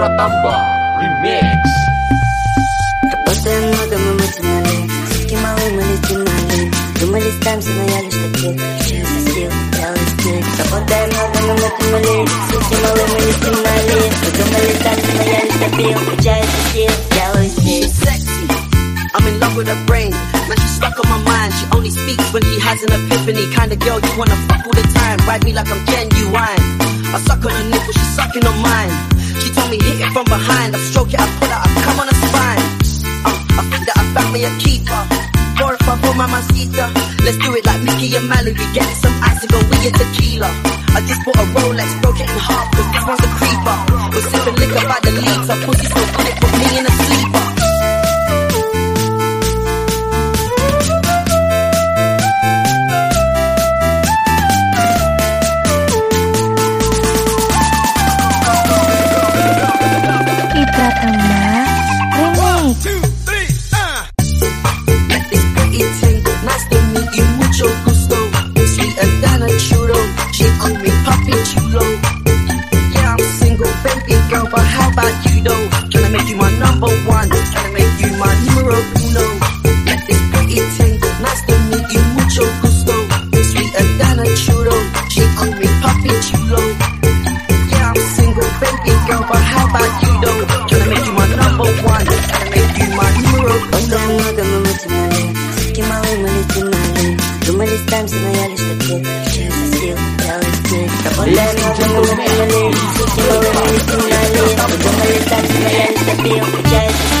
Tamba Remix Работаем много, мы матемали Суки малые, мы лейтенали Думали, станем смеялись таких Сейчас сил, делай стиль Работаем много, мы матемали Суки малые, мы лейтенали Думали, станем смеялись таких Сейчас сил, делай стиль sexy. I'm in love with her brain. Now she's stuck on my mind. She only speaks when she has an epiphany. Kind of girl you wanna fuck all the time. Ride me like I'm genuine. I suck on her nipple, she's sucking on mine. She told me hit it from behind. I stroke it, I pull out, I come on her spine. Uh, I think that I found me a keeper. If I pull my masita. Let's do it like Mickey and Mallory. Get some ice and go we get tequila. I just bought a Rolex, broke it in half, cause this one's a creeper. We're sipping liquor by the liter. Pussy so me Papi Chulo. Yeah, I'm single, baby girl, but how about you though? Can I make you my number one? Can I make you my numero uno? Let me Lagi jago melani Susu melani tunani Aku melesat melayan tapi aku percaya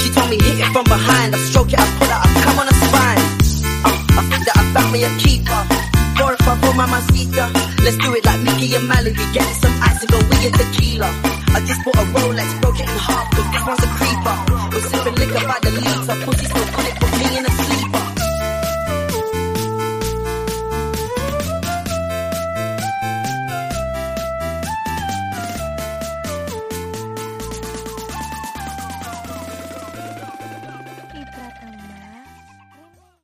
She told me hit it from behind. I stroke it, I pull out, I come on a spine. Uh, I think that I found me a keeper. Four if I pull my masita. Let's do it like Mickey and Mallory. Get some ice and go we get tequila. I just bought a Rolex, broke it in half, cause this one's a creeper. We're sipping liquor by the liter.